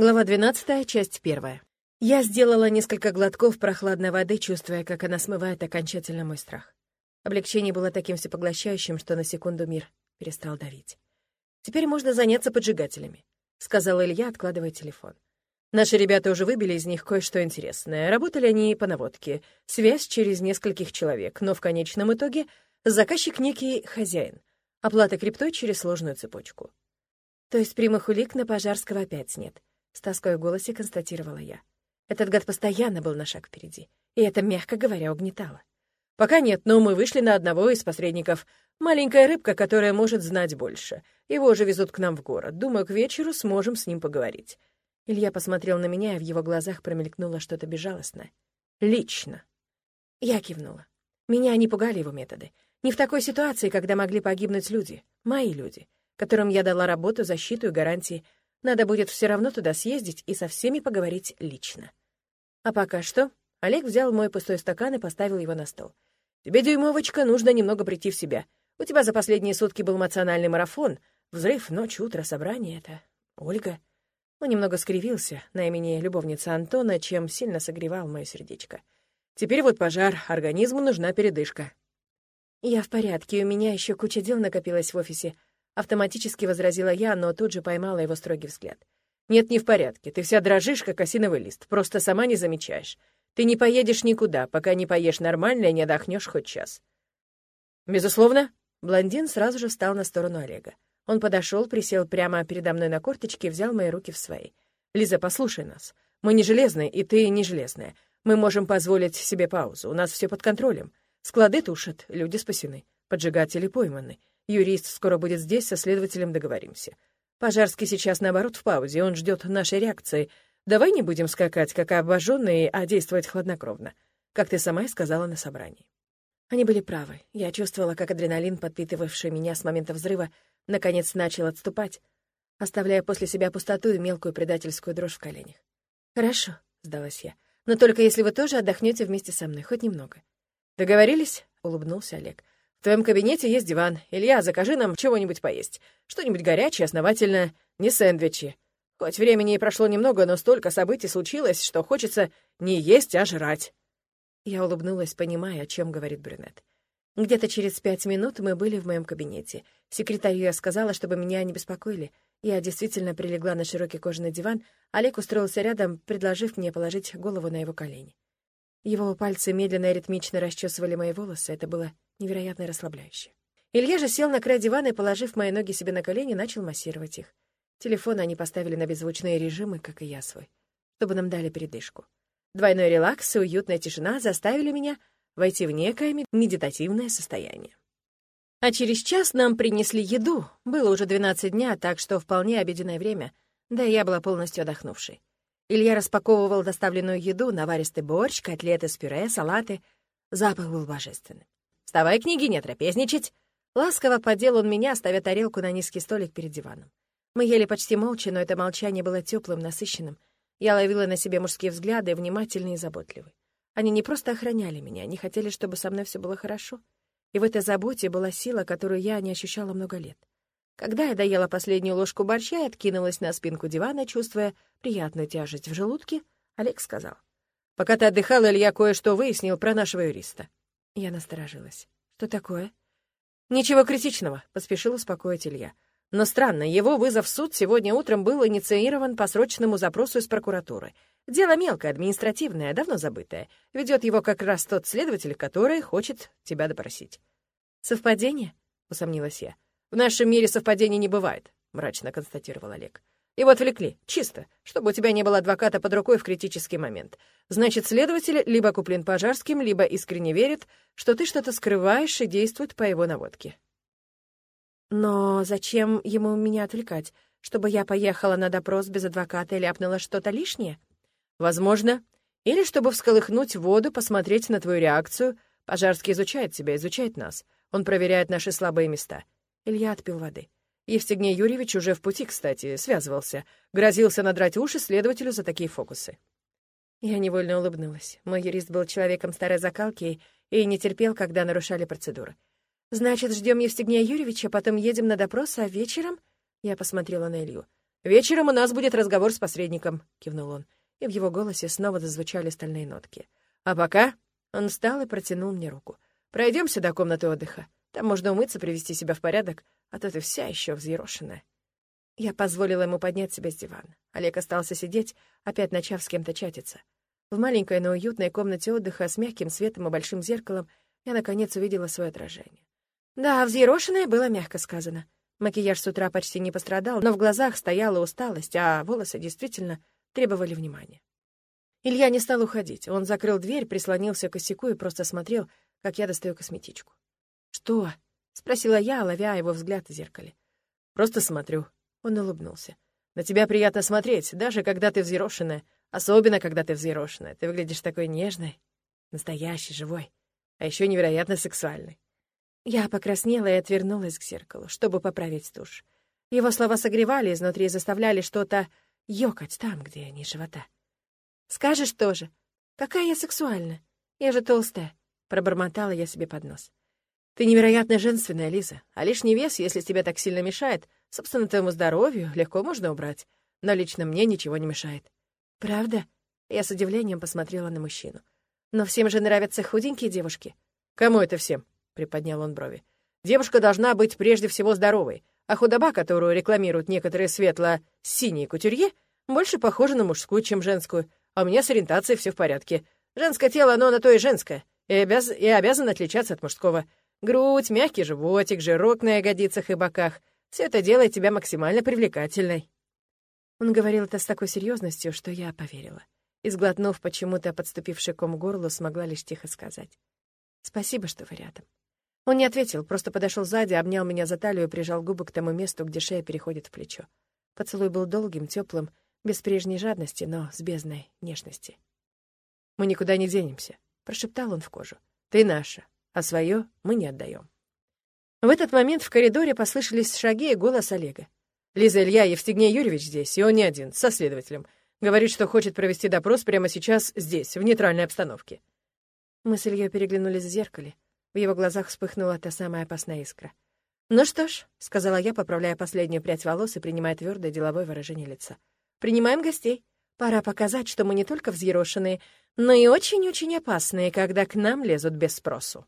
Глава 12, часть 1. Я сделала несколько глотков прохладной воды, чувствуя, как она смывает окончательно мой страх. Облегчение было таким всепоглощающим, что на секунду мир перестал давить. «Теперь можно заняться поджигателями», — сказал Илья, откладывая телефон. «Наши ребята уже выбили из них кое-что интересное. Работали они по наводке. Связь через нескольких человек, но в конечном итоге заказчик некий хозяин. Оплата криптой через сложную цепочку». «То есть прямых улик на Пожарского опять нет?» — с тоской в голосе констатировала я. Этот гад постоянно был на шаг впереди, и это, мягко говоря, угнетало. Пока нет, но мы вышли на одного из посредников. Маленькая рыбка, которая может знать больше. Его уже везут к нам в город. Думаю, к вечеру сможем с ним поговорить. Илья посмотрел на меня, и в его глазах промелькнуло что-то безжалостное. Лично. Я кивнула. Меня не пугали его методы. Не в такой ситуации, когда могли погибнуть люди, мои люди, которым я дала работу, защиту и гарантии — надо будет все равно туда съездить и со всеми поговорить лично. А пока что Олег взял мой пустой стакан и поставил его на стол. «Тебе, дюймовочка, нужно немного прийти в себя. У тебя за последние сутки был эмоциональный марафон. Взрыв, ночь, утро, собрание — это... Ольга...» Он немного скривился на имени любовницы Антона, чем сильно согревал мое сердечко. «Теперь вот пожар, организму нужна передышка». «Я в порядке, у меня еще куча дел накопилась в офисе», Автоматически возразила я, но тут же поймала его строгий взгляд. «Нет, не в порядке. Ты вся дрожишь, как осиновый лист. Просто сама не замечаешь. Ты не поедешь никуда, пока не поешь нормально и не отдохнешь хоть час». «Безусловно». Блондин сразу же встал на сторону Олега. Он подошел, присел прямо передо мной на корточки и взял мои руки в свои. «Лиза, послушай нас. Мы не железные, и ты не железная. Мы можем позволить себе паузу. У нас все под контролем. Склады тушат, люди спасены, поджигатели пойманы. Юрист скоро будет здесь, со следователем договоримся. Пожарский сейчас, наоборот, в паузе, он ждет нашей реакции. Давай не будем скакать, как обожженные, а действовать хладнокровно, как ты сама и сказала на собрании. Они были правы. Я чувствовала, как адреналин, подпитывавший меня с момента взрыва, наконец начал отступать, оставляя после себя пустоту и мелкую предательскую дрожь в коленях. «Хорошо», — сдалась я, — «но только если вы тоже отдохнете вместе со мной, хоть немного». «Договорились?» — улыбнулся Олег. В твоем кабинете есть диван. Илья, закажи нам чего-нибудь поесть. Что-нибудь горячее, основательное, не сэндвичи. Хоть времени и прошло немного, но столько событий случилось, что хочется не есть, а жрать». Я улыбнулась, понимая, о чем говорит брюнет. Где-то через пять минут мы были в моем кабинете. Секретарю я сказала, чтобы меня не беспокоили. Я действительно прилегла на широкий кожаный диван, Олег устроился рядом, предложив мне положить голову на его колени. Его пальцы медленно и ритмично расчесывали мои волосы, это было невероятно расслабляюще. Илья же сел на край дивана и, положив мои ноги себе на колени, начал массировать их. Телефон они поставили на беззвучные режимы, как и я свой, чтобы нам дали передышку. Двойной релакс и уютная тишина заставили меня войти в некое медитативное состояние. А через час нам принесли еду. Было уже 12 дня, так что вполне обеденное время, да и я была полностью отдохнувшей. Илья распаковывал доставленную еду, наваристый борщ, котлеты с пюре, салаты. Запах был божественным. «Вставай, княгиня, трапезничать!» Ласково подел он меня, ставя тарелку на низкий столик перед диваном. Мы ели почти молча, но это молчание было теплым, насыщенным. Я ловила на себе мужские взгляды, внимательные и заботливые. Они не просто охраняли меня, они хотели, чтобы со мной все было хорошо. И в этой заботе была сила, которую я не ощущала много лет. Когда я доела последнюю ложку борща и откинулась на спинку дивана, чувствуя приятную тяжесть в желудке, Олег сказал. «Пока ты отдыхала, Илья кое-что выяснил про нашего юриста. Я насторожилась. «Что такое?» «Ничего критичного», — поспешил успокоить Илья. «Но странно, его вызов в суд сегодня утром был инициирован по срочному запросу из прокуратуры. Дело мелкое, административное, давно забытое. Ведет его как раз тот следователь, который хочет тебя допросить». «Совпадение?» — усомнилась я. «В нашем мире совпадений не бывает», — мрачно констатировал Олег. Его отвлекли, чисто, чтобы у тебя не было адвоката под рукой в критический момент. Значит, следователь либо куплен Пожарским, либо искренне верит, что ты что-то скрываешь и действует по его наводке. Но зачем ему меня отвлекать? Чтобы я поехала на допрос без адвоката и ляпнула что-то лишнее? Возможно. Или чтобы всколыхнуть воду, посмотреть на твою реакцию. Пожарский изучает тебя, изучает нас. Он проверяет наши слабые места. Илья отпил воды. Евстигней Юрьевич уже в пути, кстати, связывался. Грозился надрать уши следователю за такие фокусы. Я невольно улыбнулась. Мой юрист был человеком старой закалки и не терпел, когда нарушали процедуры. «Значит, ждем Евстигнея Юрьевича, потом едем на допрос, а вечером...» Я посмотрела на Илью. «Вечером у нас будет разговор с посредником», — кивнул он, и в его голосе снова зазвучали стальные нотки. «А пока...» — он встал и протянул мне руку. Пройдемся до комнаты отдыха. Там можно умыться, привести себя в порядок, а то ты вся еще взъерошенная». Я позволила ему поднять себя с дивана. Олег остался сидеть, опять начав с кем-то чатиться. В маленькой, но уютной комнате отдыха с мягким светом и большим зеркалом я, наконец, увидела свое отражение. Да, взъерошенное было мягко сказано. Макияж с утра почти не пострадал, но в глазах стояла усталость, а волосы действительно требовали внимания. Илья не стал уходить. Он закрыл дверь, прислонился к косяку и просто смотрел, как я достаю косметичку. «Что?» — спросила я, ловя его взгляд в зеркале. «Просто смотрю». Он улыбнулся. «На тебя приятно смотреть, даже когда ты взъерошенная. Особенно, когда ты взъерошенная. Ты выглядишь такой нежной, настоящей, живой, а еще невероятно сексуальной. Я покраснела и отвернулась к зеркалу, чтобы поправить тушь. Его слова согревали изнутри и заставляли что-то ёкать там, где они живота. «Скажешь тоже? Какая я сексуальная? Я же толстая», — пробормотала я себе под нос. «Ты невероятно женственная, Лиза, а лишний вес, если тебе так сильно мешает, собственно, твоему здоровью легко можно убрать, но лично мне ничего не мешает». «Правда?» Я с удивлением посмотрела на мужчину. «Но всем же нравятся худенькие девушки». «Кому это всем?» — приподнял он брови. «Девушка должна быть прежде всего здоровой, а худоба, которую рекламируют некоторые светло-синие кутюрье, больше похожа на мужскую, чем женскую, а у меня с ориентацией все в порядке. Женское тело, оно на то и женское, и, обяз... и обязано отличаться от мужского. Грудь, мягкий животик, жирок на ягодицах и боках — все это делает тебя максимально привлекательной». Он говорил это с такой серьезностью, что я поверила. И, сглотнув почему-то подступивший ком горлу, смогла лишь тихо сказать. «Спасибо, что вы рядом». Он не ответил, просто подошел сзади, обнял меня за талию и прижал губы к тому месту, где шея переходит в плечо. Поцелуй был долгим, теплым, без прежней жадности, но с бездной нежности. «Мы никуда не денемся», — прошептал он в кожу. «Ты наша, а свое мы не отдаем». В этот момент в коридоре послышались шаги и голос Олега. «Лиза Илья Евстигней Юрьевич здесь, и он не один, со следователем. Говорит, что хочет провести допрос прямо сейчас здесь, в нейтральной обстановке». Мы с Ильей переглянулись в зеркале. В его глазах вспыхнула та самая опасная искра. «Ну что ж», — сказала я, поправляя последнюю прядь волос и принимая твердое деловое выражение лица. «Принимаем гостей. Пора показать, что мы не только взъерошенные, но и очень-очень опасные, когда к нам лезут без спросу».